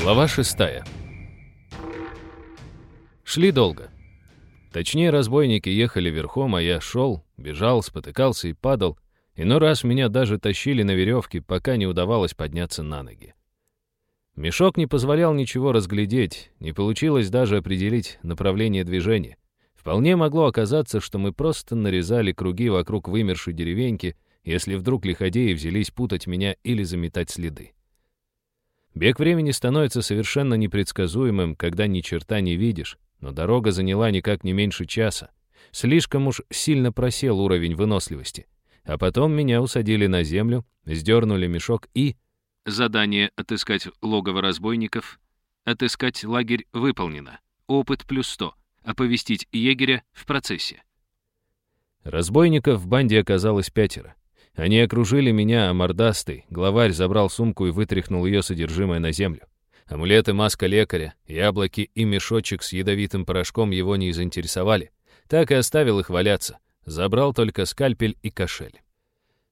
Глава шестая. Шли долго. Точнее, разбойники ехали верхом, а я шел, бежал, спотыкался и падал. Иной раз меня даже тащили на веревке, пока не удавалось подняться на ноги. Мешок не позволял ничего разглядеть, не получилось даже определить направление движения. Вполне могло оказаться, что мы просто нарезали круги вокруг вымершей деревеньки, если вдруг лиходеи взялись путать меня или заметать следы. Бег времени становится совершенно непредсказуемым, когда ни черта не видишь, но дорога заняла никак не меньше часа. Слишком уж сильно просел уровень выносливости. А потом меня усадили на землю, сдернули мешок и... Задание «Отыскать логово разбойников». «Отыскать лагерь» выполнено. Опыт плюс 100. Оповестить егеря в процессе. Разбойников в банде оказалось пятеро. Они окружили меня, а мордастый, главарь забрал сумку и вытряхнул ее содержимое на землю. Амулеты, маска лекаря, яблоки и мешочек с ядовитым порошком его не заинтересовали. Так и оставил их валяться. Забрал только скальпель и кошель.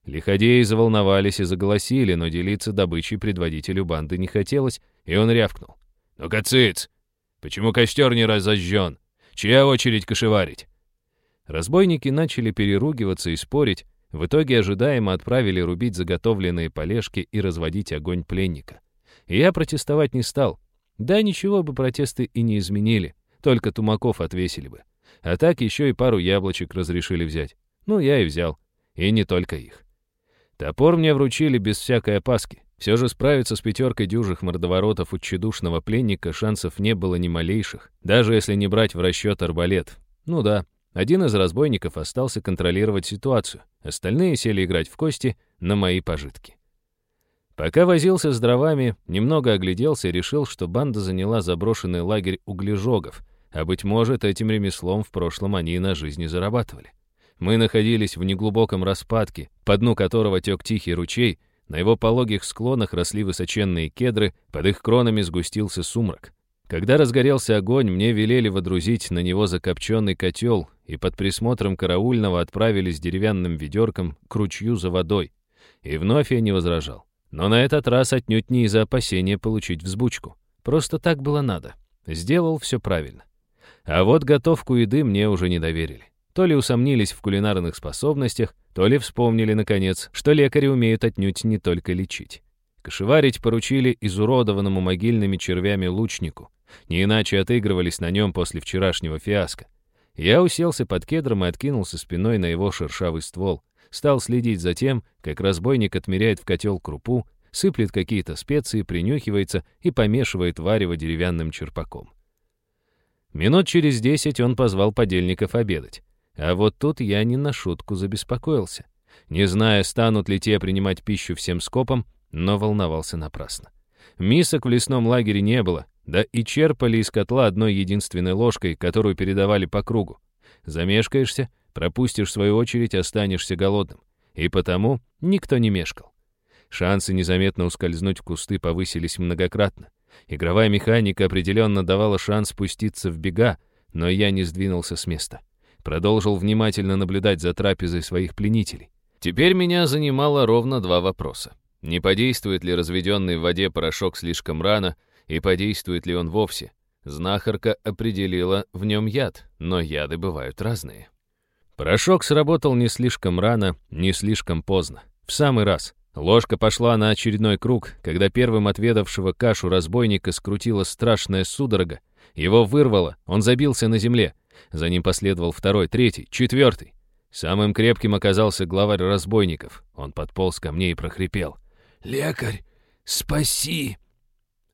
Лиходеи заволновались и заголосили, но делиться добычей предводителю банды не хотелось, и он рявкнул. «Ну-ка! Почему костер не разожжен? Чья очередь кошеварить?» Разбойники начали переругиваться и спорить, в итоге ожидаемо отправили рубить заготовленные полежки и разводить огонь пленника. Я протестовать не стал. Да, ничего бы протесты и не изменили, только тумаков отвесили бы. А так еще и пару яблочек разрешили взять. Ну, я и взял. И не только их. Топор мне вручили без всякой опаски. Все же справиться с пятеркой дюжих мордоворотов у тщедушного пленника шансов не было ни малейших, даже если не брать в расчет арбалет. Ну да, один из разбойников остался контролировать ситуацию, остальные сели играть в кости на мои пожитки. Пока возился с дровами, немного огляделся и решил, что банда заняла заброшенный лагерь углежогов, а, быть может, этим ремеслом в прошлом они на жизни зарабатывали. Мы находились в неглубоком распадке, по дну которого тек тихий ручей, на его пологих склонах росли высоченные кедры, под их кронами сгустился сумрак. Когда разгорелся огонь, мне велели водрузить на него закопченный котел, и под присмотром караульного отправили с деревянным ведерком к ручью за водой. И вновь я не возражал. Но на этот раз отнюдь не из-за опасения получить взбучку. Просто так было надо. Сделал все правильно. А вот готовку еды мне уже не доверили. То ли усомнились в кулинарных способностях, то ли вспомнили, наконец, что лекари умеют отнюдь не только лечить. Кошеварить поручили изуродованному могильными червями лучнику, не иначе отыгрывались на нем после вчерашнего фиаско. Я уселся под кедром и откинулся спиной на его шершавый ствол. Стал следить за тем, как разбойник отмеряет в котел крупу, сыплет какие-то специи, принюхивается и помешивает варево деревянным черпаком. Минут через десять он позвал подельников обедать. А вот тут я не на шутку забеспокоился. Не зная, станут ли те принимать пищу всем скопом, но волновался напрасно. Мисок в лесном лагере не было, да и черпали из котла одной единственной ложкой, которую передавали по кругу. Замешкаешься, пропустишь свою очередь, останешься голодным. И потому никто не мешкал. Шансы незаметно ускользнуть в кусты повысились многократно. Игровая механика определенно давала шанс спуститься в бега, но я не сдвинулся с места. Продолжил внимательно наблюдать за трапезой своих пленителей. Теперь меня занимало ровно два вопроса. Не подействует ли разведенный в воде порошок слишком рано, и подействует ли он вовсе. Знахарка определила в нем яд, но яды бывают разные. Порошок сработал не слишком рано, не слишком поздно. В самый раз. Ложка пошла на очередной круг, когда первым отведавшего кашу разбойника скрутила страшная судорога. Его вырвало, он забился на земле. За ним последовал второй, третий, четвертый. Самым крепким оказался главарь разбойников. Он подполз ко мне и прохрипел. «Лекарь, спаси!»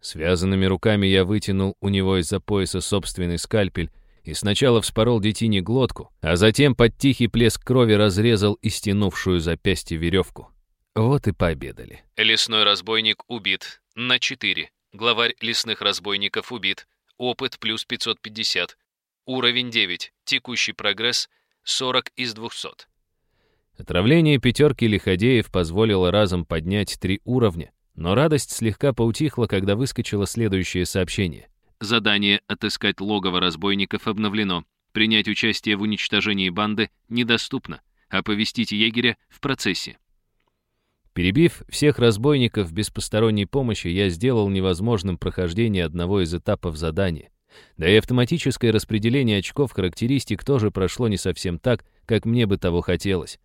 Связанными руками я вытянул у него из-за пояса собственный скальпель и сначала вспорол детине глотку, а затем под тихий плеск крови разрезал истянувшую запястье веревку. Вот и пообедали. Лесной разбойник убит. На 4. Главарь лесных разбойников убит. Опыт плюс 550. Уровень 9. Текущий прогресс 40 из 200. Отравление пятерки лиходеев позволило разом поднять три уровня, но радость слегка поутихла, когда выскочило следующее сообщение. Задание «Отыскать логово разбойников» обновлено. Принять участие в уничтожении банды недоступно. Оповестить егеря в процессе. Перебив всех разбойников без посторонней помощи, я сделал невозможным прохождение одного из этапов задания. Да и автоматическое распределение очков характеристик тоже прошло не совсем так, как мне бы того хотелось.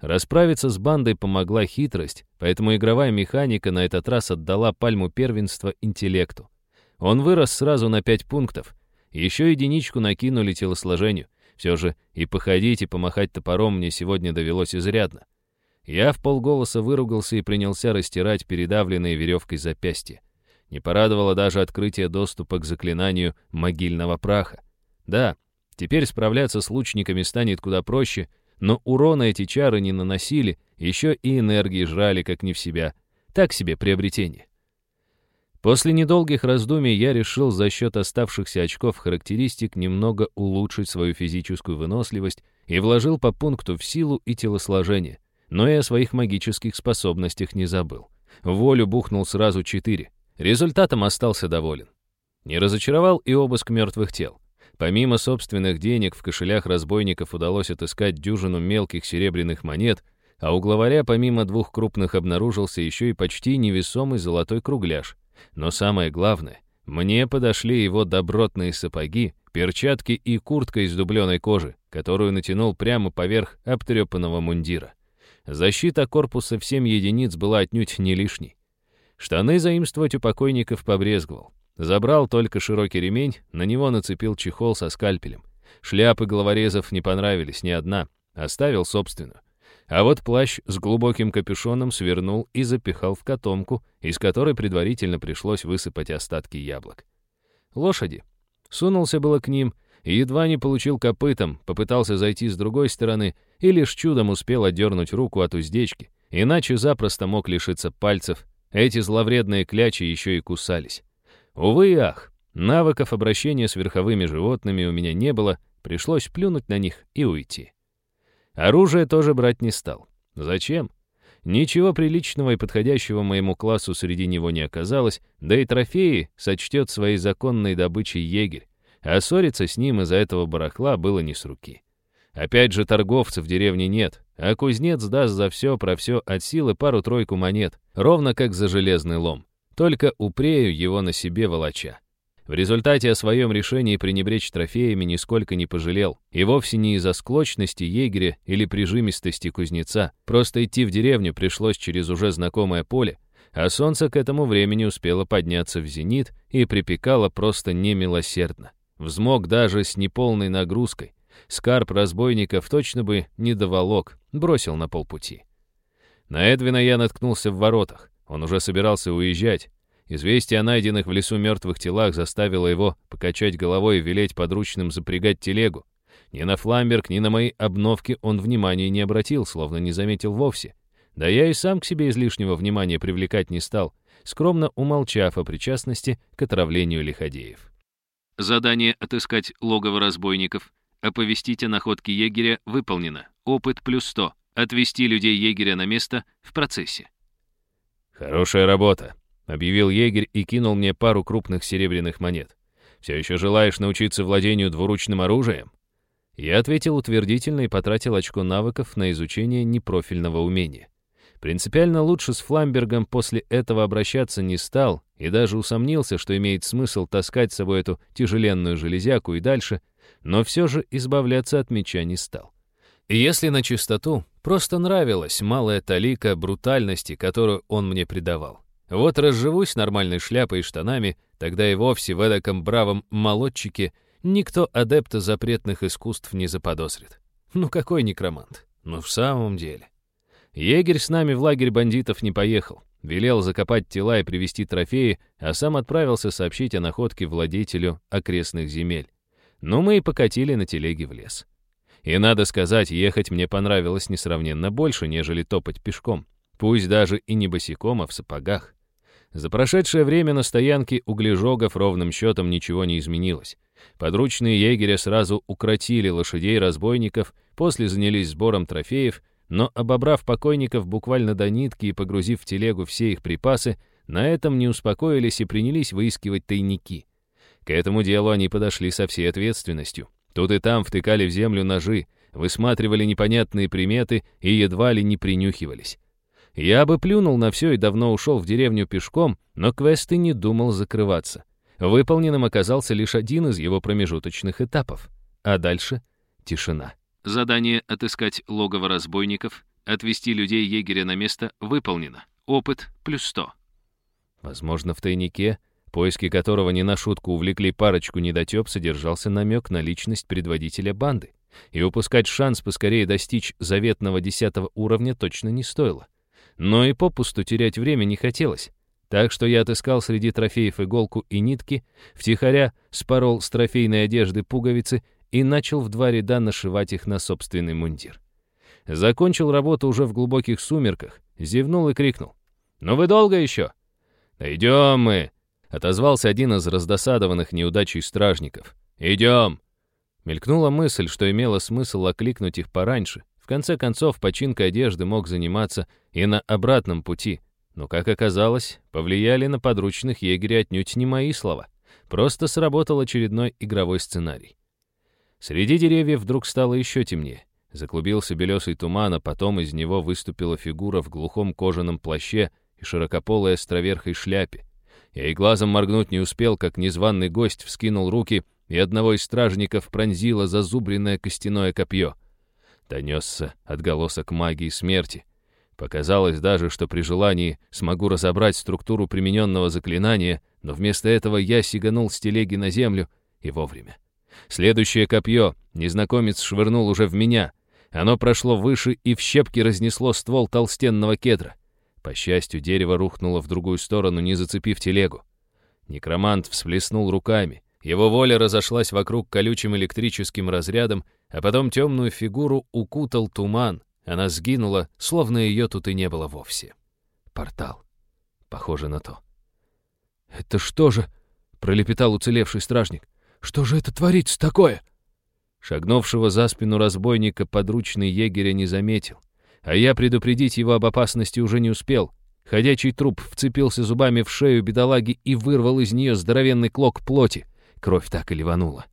Расправиться с бандой помогла хитрость, поэтому игровая механика на этот раз отдала пальму первенства интеллекту. Он вырос сразу на 5 пунктов. Еще единичку накинули телосложению. Все же и походить, и помахать топором мне сегодня довелось изрядно. Я в полголоса выругался и принялся растирать передавленные веревкой запястья. Не порадовало даже открытие доступа к заклинанию могильного праха. Да, теперь справляться с лучниками станет куда проще, но урона эти чары не наносили, еще и энергии жрали как не в себя. Так себе приобретение. После недолгих раздумий я решил за счет оставшихся очков характеристик немного улучшить свою физическую выносливость и вложил по пункту в силу и телосложение, но и о своих магических способностях не забыл. В волю бухнул сразу четыре. Результатом остался доволен. Не разочаровал и обыск мертвых тел. Помимо собственных денег, в кошелях разбойников удалось отыскать дюжину мелких серебряных монет, а у главаря помимо двух крупных обнаружился еще и почти невесомый золотой кругляш. Но самое главное, мне подошли его добротные сапоги, перчатки и куртка из дубленой кожи, которую натянул прямо поверх обтрепанного мундира. Защита корпуса в 7 единиц была отнюдь не лишней. Штаны заимствовать у покойников побрезговал. Забрал только широкий ремень, на него нацепил чехол со скальпелем. Шляпы головорезов не понравились ни одна, оставил собственную. А вот плащ с глубоким капюшоном свернул и запихал в котомку, из которой предварительно пришлось высыпать остатки яблок. Лошади. Сунулся было к ним и едва не получил копытом, попытался зайти с другой стороны и лишь чудом успел отдернуть руку от уздечки, иначе запросто мог лишиться пальцев, эти зловредные клячи еще и кусались. Увы и ах, навыков обращения с верховыми животными у меня не было, пришлось плюнуть на них и уйти. Оружие тоже брать не стал. Зачем? Ничего приличного и подходящего моему классу среди него не оказалось, да и трофеи сочтет своей законной добычей егерь, а ссориться с ним из-за этого барахла было не с руки. Опять же, торговцев в деревне нет, а кузнец даст за все про все от силы пару-тройку монет, ровно как за железный лом только упрею его на себе волоча. В результате о своем решении пренебречь трофеями нисколько не пожалел, и вовсе не из-за склочности егеря или прижимистости кузнеца, просто идти в деревню пришлось через уже знакомое поле, а солнце к этому времени успело подняться в зенит и припекало просто немилосердно. Взмок даже с неполной нагрузкой. Скарб разбойников точно бы не доволок, бросил на полпути. На Эдвина я наткнулся в воротах. Он уже собирался уезжать. Известие о найденных в лесу мертвых телах заставило его покачать головой и велеть подручным запрягать телегу. Ни на фламберг, ни на мои обновки он внимания не обратил, словно не заметил вовсе. Да я и сам к себе излишнего внимания привлекать не стал, скромно умолчав о причастности к отравлению лиходеев. Задание «Отыскать логово разбойников». Оповестить о находке егеря выполнено. Опыт плюс 100. Отвести людей егеря на место в процессе. «Хорошая работа», — объявил егерь и кинул мне пару крупных серебряных монет. «Все еще желаешь научиться владению двуручным оружием?» Я ответил утвердительно и потратил очко навыков на изучение непрофильного умения. Принципиально лучше с Фламбергом после этого обращаться не стал и даже усомнился, что имеет смысл таскать с собой эту тяжеленную железяку и дальше, но все же избавляться от меча не стал. Если на чистоту, просто нравилась малая талика брутальности, которую он мне придавал. Вот разживусь нормальной шляпой и штанами, тогда и вовсе в эдаком бравом молодчике никто адепта запретных искусств не заподозрит. Ну какой некромант? Ну в самом деле. Егерь с нами в лагерь бандитов не поехал. Велел закопать тела и привезти трофеи, а сам отправился сообщить о находке владетелю окрестных земель. Но мы и покатили на телеге в лес. И надо сказать, ехать мне понравилось несравненно больше, нежели топать пешком. Пусть даже и не босиком, а в сапогах. За прошедшее время на стоянке углежогов ровным счетом ничего не изменилось. Подручные егеря сразу укротили лошадей-разбойников, после занялись сбором трофеев, но, обобрав покойников буквально до нитки и погрузив в телегу все их припасы, на этом не успокоились и принялись выискивать тайники. К этому делу они подошли со всей ответственностью. Тут и там втыкали в землю ножи, высматривали непонятные приметы и едва ли не принюхивались. Я бы плюнул на все и давно ушел в деревню пешком, но квест и не думал закрываться. Выполненным оказался лишь один из его промежуточных этапов. А дальше — тишина. Задание «Отыскать логово разбойников», «Отвести людей егеря на место» выполнено. Опыт плюс 100. Возможно, в тайнике, поиски которого не на шутку увлекли парочку недотеп, содержался намек на личность предводителя банды. И упускать шанс поскорее достичь заветного десятого уровня точно не стоило. Но и попусту терять время не хотелось. Так что я отыскал среди трофеев иголку и нитки, втихаря спорол с трофейной одежды пуговицы и начал в два ряда нашивать их на собственный мундир. Закончил работу уже в глубоких сумерках, зевнул и крикнул. «Ну вы долго еще?» «Идем мы!» — отозвался один из раздосадованных неудачей стражников. «Идем!» Мелькнула мысль, что имело смысл окликнуть их пораньше. В конце концов, починкой одежды мог заниматься и на обратном пути. Но, как оказалось, повлияли на подручных егеря отнюдь не мои слова. Просто сработал очередной игровой сценарий. Среди деревьев вдруг стало еще темнее. Заклубился белесый туман, а потом из него выступила фигура в глухом кожаном плаще и широкополой островерхой шляпе. Я и глазом моргнуть не успел, как незваный гость вскинул руки, и одного из стражников пронзило зазубренное костяное копье. Донесся отголосок магии смерти. Показалось даже, что при желании смогу разобрать структуру примененного заклинания, но вместо этого я сиганул с телеги на землю и вовремя. Следующее копье незнакомец швырнул уже в меня. Оно прошло выше и в щепки разнесло ствол толстенного кедра. По счастью, дерево рухнуло в другую сторону, не зацепив телегу. Некромант всплеснул руками. Его воля разошлась вокруг колючим электрическим разрядом, а потом темную фигуру укутал туман. Она сгинула, словно ее тут и не было вовсе. Портал. Похоже на то. «Это что же?» — пролепетал уцелевший стражник. «Что же это творится такое?» Шагнувшего за спину разбойника подручный егеря не заметил. А я предупредить его об опасности уже не успел. Ходячий труп вцепился зубами в шею бедолаги и вырвал из нее здоровенный клок плоти. Кровь так и ливанула.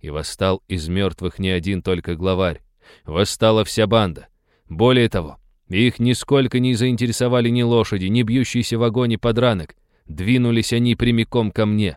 И восстал из мертвых не один только главарь. Восстала вся банда. Более того, их нисколько не заинтересовали ни лошади, ни бьющиеся в огоне подранок. Двинулись они прямиком ко мне.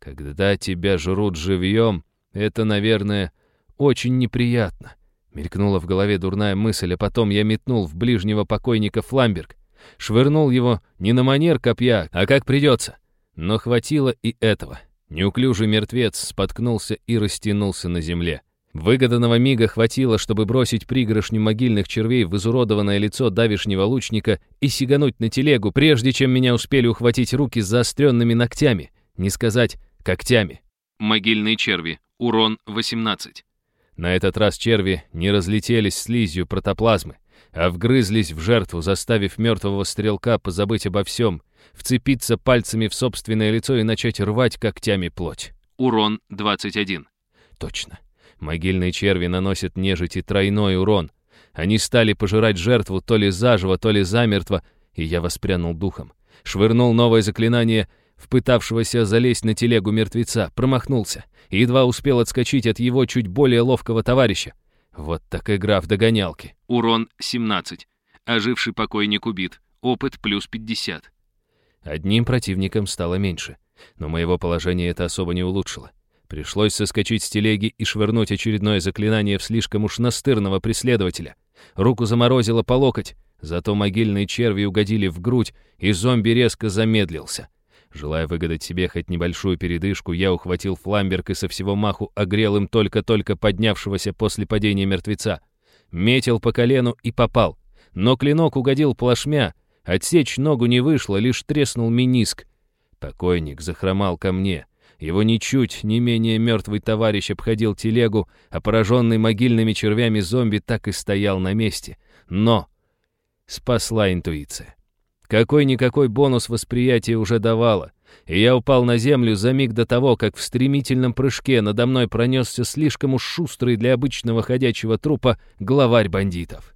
Когда тебя жрут живьем, это, наверное, очень неприятно. Мелькнула в голове дурная мысль, а потом я метнул в ближнего покойника фламберг. Швырнул его не на манер копья, а как придется. Но хватило и этого. Неуклюжий мертвец споткнулся и растянулся на земле. Выгоданного мига хватило, чтобы бросить пригоршню могильных червей в изуродованное лицо давишнего лучника и сигануть на телегу, прежде чем меня успели ухватить руки с заостренными ногтями, не сказать когтями. Могильные черви. Урон 18. На этот раз черви не разлетелись слизью протоплазмы, а вгрызлись в жертву, заставив мертвого стрелка позабыть обо всем, вцепиться пальцами в собственное лицо и начать рвать когтями плоть. Урон 21. Точно. Могильные черви наносят нежити тройной урон. Они стали пожирать жертву то ли заживо, то ли замертво, и я воспрянул духом. Швырнул новое заклинание в пытавшегося залезть на телегу мертвеца, промахнулся и едва успел отскочить от его чуть более ловкого товарища. Вот так игра в догонялки. Урон 17. Оживший покойник убит. Опыт плюс 50. Одним противником стало меньше, но моего положения это особо не улучшило. Пришлось соскочить с телеги и швырнуть очередное заклинание в слишком уж настырного преследователя. Руку заморозило по локоть, зато могильные черви угодили в грудь, и зомби резко замедлился. Желая выгадать себе хоть небольшую передышку, я ухватил фламберг и со всего маху огрел им только-только поднявшегося после падения мертвеца. Метил по колену и попал. Но клинок угодил плашмя. Отсечь ногу не вышло, лишь треснул миниск. Покойник захромал ко мне. Его ничуть не менее мертвый товарищ обходил телегу, а пораженный могильными червями зомби так и стоял на месте. Но спасла интуиция. Какой-никакой бонус восприятия уже давала, и я упал на землю за миг до того, как в стремительном прыжке надо мной пронесся слишком уж шустрый для обычного ходячего трупа главарь бандитов.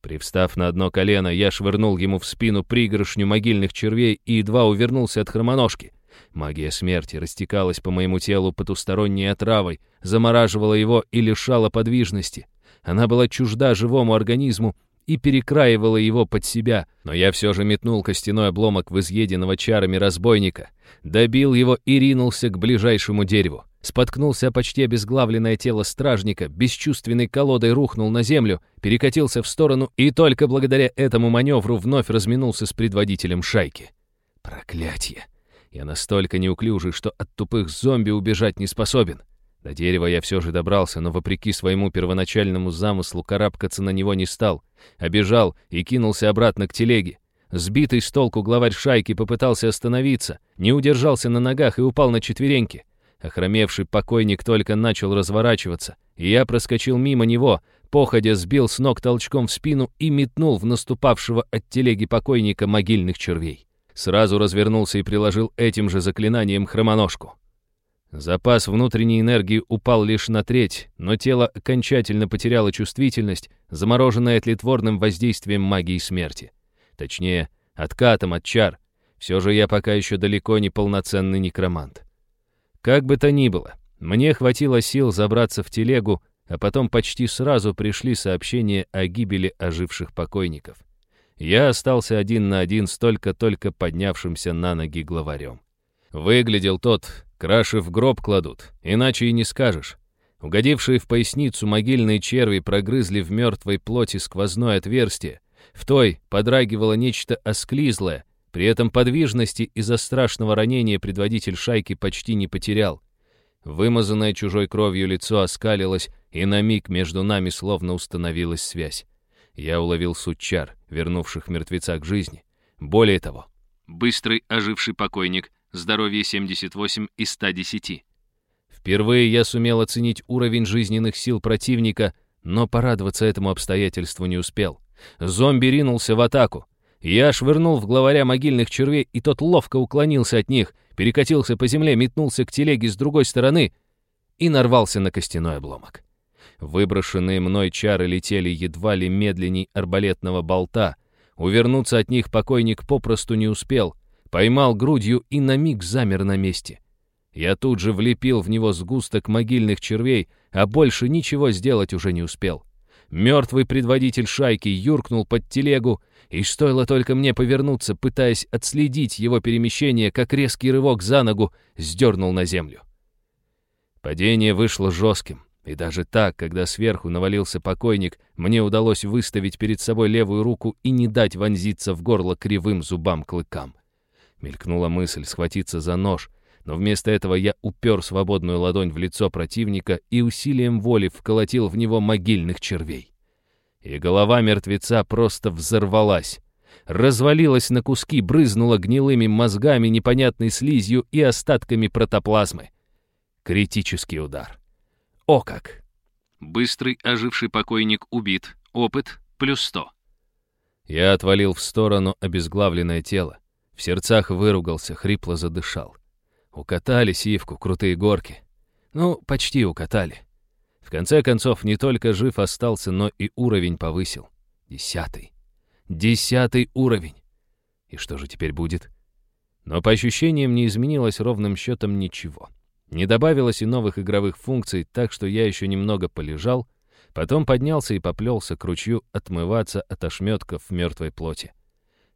Привстав на одно колено, я швырнул ему в спину пригоршню могильных червей и едва увернулся от хромоножки. Магия смерти растекалась по моему телу потусторонней отравой, замораживала его и лишала подвижности. Она была чужда живому организму и перекраивала его под себя, но я все же метнул костяной обломок в изъеденного чарами разбойника, добил его и ринулся к ближайшему дереву. Споткнулся почти обезглавленное тело стражника, бесчувственной колодой рухнул на землю, перекатился в сторону и только благодаря этому маневру вновь разминулся с предводителем шайки. Проклятье! Я настолько неуклюжий, что от тупых зомби убежать не способен. До дерева я все же добрался, но вопреки своему первоначальному замыслу карабкаться на него не стал. Обежал и кинулся обратно к телеге. Сбитый с толку главарь шайки попытался остановиться, не удержался на ногах и упал на четвереньки. Охромевший покойник только начал разворачиваться, и я проскочил мимо него, походя сбил с ног толчком в спину и метнул в наступавшего от телеги покойника могильных червей. Сразу развернулся и приложил этим же заклинанием хромоножку. Запас внутренней энергии упал лишь на треть, но тело окончательно потеряло чувствительность, замороженное тлетворным воздействием магии смерти. Точнее, откатом от чар. Все же я пока еще далеко не полноценный некромант. Как бы то ни было, мне хватило сил забраться в телегу, а потом почти сразу пришли сообщения о гибели оживших покойников. Я остался один на один с только-только поднявшимся на ноги главарем. Выглядел тот, краши в гроб кладут, иначе и не скажешь. Угодившие в поясницу могильные черви прогрызли в мертвой плоти сквозное отверстие. В той подрагивало нечто осклизлое, при этом подвижности из-за страшного ранения предводитель шайки почти не потерял. Вымазанное чужой кровью лицо оскалилось, и на миг между нами словно установилась связь. Я уловил суть чар, вернувших мертвеца к жизни. Более того, Быстрый оживший покойник, здоровье 78 из 110. впервые я сумел оценить уровень жизненных сил противника, но порадоваться этому обстоятельству не успел. Зомби ринулся в атаку. Я швырнул в главаря могильных червей, и тот ловко уклонился от них, перекатился по земле, метнулся к телеге с другой стороны и нарвался на костяной обломок. Выброшенные мной чары летели едва ли медленней арбалетного болта. Увернуться от них покойник попросту не успел. Поймал грудью и на миг замер на месте. Я тут же влепил в него сгусток могильных червей, а больше ничего сделать уже не успел. Мертвый предводитель шайки юркнул под телегу, и стоило только мне повернуться, пытаясь отследить его перемещение, как резкий рывок за ногу сдернул на землю. Падение вышло жестким. И даже так, когда сверху навалился покойник, мне удалось выставить перед собой левую руку и не дать вонзиться в горло кривым зубам-клыкам. Мелькнула мысль схватиться за нож, но вместо этого я упер свободную ладонь в лицо противника и усилием воли вколотил в него могильных червей. И голова мертвеца просто взорвалась. Развалилась на куски, брызнула гнилыми мозгами, непонятной слизью и остатками протоплазмы. Критический удар. О как! Быстрый оживший покойник убит. Опыт плюс 100. Я отвалил в сторону обезглавленное тело. В сердцах выругался, хрипло задышал. Укатали сивку, крутые горки. Ну, почти укатали. В конце концов, не только жив остался, но и уровень повысил. Десятый. Десятый уровень. И что же теперь будет? Но по ощущениям не изменилось ровным счетом ничего. Не добавилось и новых игровых функций, так что я еще немного полежал, потом поднялся и поплелся к ручью отмываться от ошметков мертвой плоти.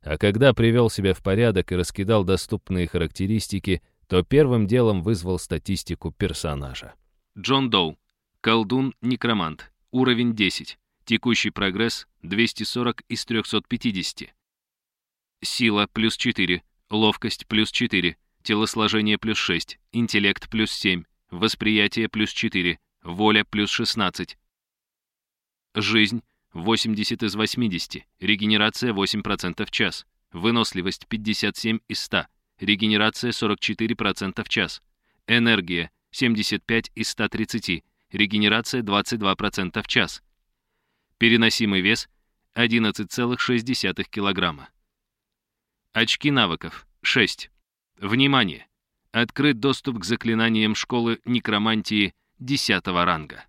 А когда привел себя в порядок и раскидал доступные характеристики, то первым делом вызвал статистику персонажа. Джон Доу. Колдун-некромант. Уровень 10. Текущий прогресс 240 из 350. Сила плюс 4. Ловкость плюс 4. Телосложение плюс 6. Интеллект плюс 7. Восприятие плюс 4. Воля плюс 16. Жизнь 80 из 80. Регенерация 8% в час. Выносливость 57 из 100. Регенерация 44% в час. Энергия 75 из 130. Регенерация 22% в час. Переносимый вес 11,6 килограмма. Очки навыков 6. Внимание! Открыт доступ к заклинаниям школы некромантии 10 ранга.